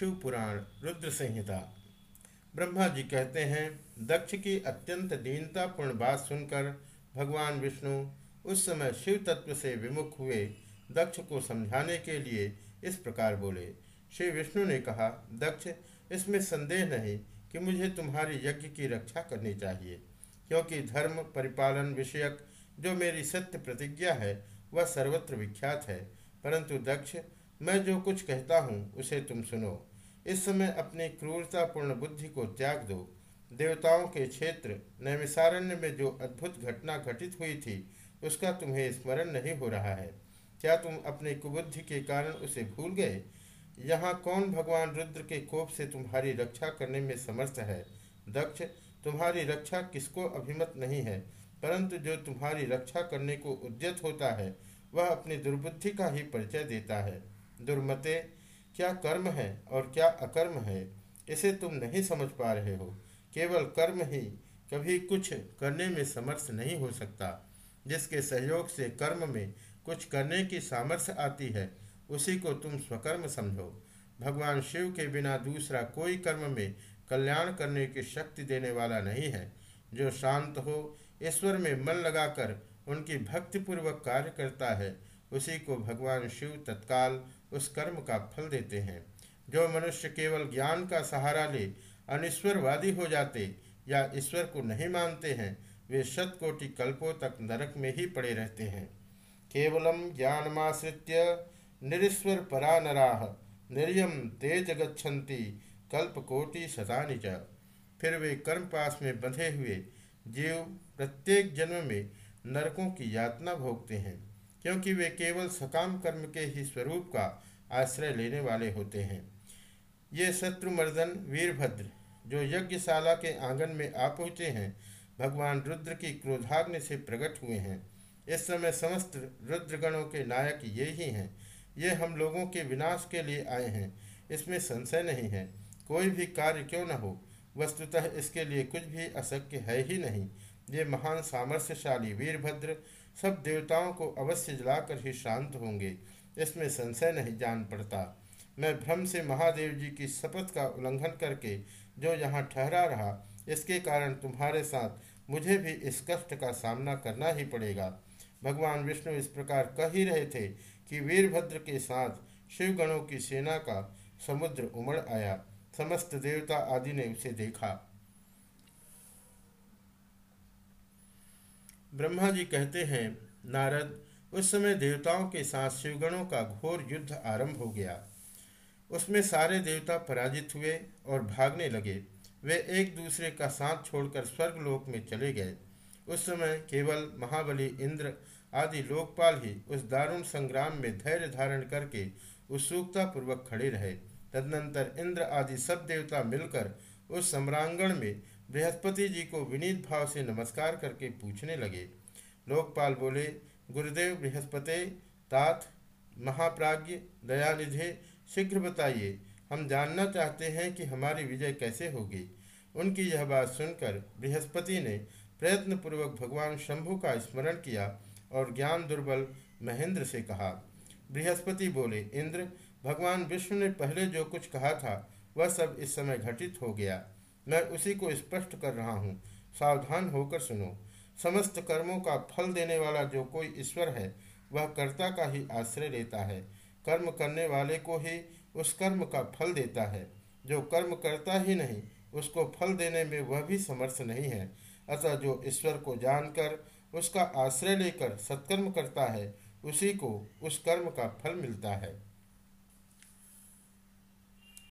शिव पुराण रुद्र संहिता ब्रह्मा जी कहते हैं, दक्ष की अत्यंत दीनतापूर्ण बात सुनकर भगवान विष्णु उस समय शिव तत्व से विमुख हुए। दक्ष को समझाने के लिए इस प्रकार बोले। श्री विष्णु ने कहा, दक्ष, इसमें संदेह नहीं कि मुझे तुम्हारी यज्ञ की रक्षा करनी चाहिए, क्योंकि धर्म परिपालन विषयक जो मेरी सत्य प्रतिज्ञा है, वह सर्वत्र विख्यात है। परंतु दक्ष, मैं जो कुछ कहता हूँ, उसे तुम सुनो। इस समय अपनी क्रूरतापूर्ण बुद्धि को त्याग दो। देवताओं के क्षेत्र नैमिसारण्य में जो अद्भुत घटना घटित हुई थी, उसका तुम्हें स्मरण नहीं हो रहा है। क्या तुम अपनी कुबुद्धि के कारण उसे भूल गए? यहाँ कौन भगवान रुद्र के कोप से तुम्हारी रक्षा करने में समर्थ है? दक्ष, तुम्हारी रक्षा किसको अभिमत नहीं है? परंतु जो तुम्हारी रक्षा करने को उद्यत होता है, वह अपनी दुर्बुद्धि का ही परिचय देता है। दुर्मते क्या कर्म है और क्या अकर्म है, इसे तुम नहीं समझ पा रहे हो। केवल कर्म ही कभी कुछ करने में समर्थ नहीं हो सकता। जिसके सहयोग से कर्म में कुछ करने की सामर्थ्य आती है, उसी को तुम स्वकर्म समझो। भगवान शिव के बिना दूसरा कोई कर्म में कल्याण करने की शक्ति देने वाला नहीं है। जो शांत हो, ईश्वर में मन लगाकर उनकी भक्तिपूर्वक कार्य करता है उसी को भगवान शिव तत्काल उस कर्म का फल देते हैं। जो मनुष्य केवल ज्ञान का सहारा ले अनिश्वरवादी हो जाते या ईश्वर को नहीं मानते हैं, वे शतकोटि कल्पों तक नरक में ही पड़े रहते हैं। केवलम ज्ञानमाश्रित्य निरीश्वर परा नराह निर्यम तेज गच्छन्ति कल्पकोटि शतानि फिर वे कर्म पास में बंधे हुए जीव प्रत्येक जन्म में नरकों की यातना भोगते हैं। क्योंकि वे केवल सकाम कर्म के ही स्वरूप का आश्रय लेने वाले होते हैं। ये शत्रुमर्दन वीरभद्र, जो यज्ञशाला के आँगन में आ पहुँचे हैं, भगवान रुद्र की क्रोधाग्नि से प्रकट हुए हैं। इस समय समस्त रुद्रगणों के नायक ये ही हैं। ये हम लोगों के विनाश के लिए आए हैं। इसमें संशय नहीं है। कोई भी कार्य क्यों न हो? वस्तुतः इसके लिए कुछ भी अशक्य है ही नहीं। ये महान सामर्थ्यशाली वीरभद्र सब देवताओं को अवश्य जलाकर ही शांत होंगे, इसमें संशय नहीं जान पड़ता। मैं भ्रम से महादेव जी की शपथ का उल्लंघन करके जो यहाँ ठहरा रहा, इसके कारण तुम्हारे साथ मुझे भी इस कष्ट का सामना करना ही पड़ेगा। भगवान विष्णु इस प्रकार कह ही रहे थे कि वीरभद्र के साथ शिवगणों की सेना का समुद्र उमड़ आया। समस्त देवता आदि ने उसे देखा। ब्रह्मा जी कहते हैं, नारद, उस समय देवताओं के साथ शिवगणों का घोर युद्ध आरंभ हो गया। उसमें सारे देवता पराजित हुए और भागने लगे। वे एक दूसरे का साथ छोड़कर स्वर्गलोक में चले गए। उस समय केवल महाबली इंद्र आदि लोकपाल ही उस दारुण संग्राम में धैर्य धारण करके उत्सुकता पूर्वक खड़े रहे। तदनंतर इंद्र आदि सब देवता मिलकर उस सम्रांगण में बृहस्पति जी को विनीत भाव से नमस्कार करके पूछने लगे। लोकपाल बोले, गुरुदेव बृहस्पति, तात महाप्राज्य दयानिधे, शीघ्र बताइए, हम जानना चाहते हैं कि हमारी विजय कैसे होगी? उनकी यह बात सुनकर बृहस्पति ने प्रयत्नपूर्वक भगवान शंभु का स्मरण किया और ज्ञान दुर्बल महेंद्र से कहा। बृहस्पति बोले, इंद्र, भगवान विष्णु ने पहले जो कुछ कहा था, वह सब इस समय घटित हो गया। मैं उसी को स्पष्ट कर रहा हूँ। सावधान होकर सुनो। समस्त कर्मों का फल देने वाला जो कोई ईश्वर है, वह कर्ता का ही आश्रय लेता है। कर्म करने वाले को ही उस कर्म का फल देता है। जो कर्म करता ही नहीं, उसको फल देने में वह भी समर्थ नहीं है। अतः जो ईश्वर को जानकर उसका आश्रय लेकर सत्कर्म करता है, उसी को उस कर्म का फल मिलता है।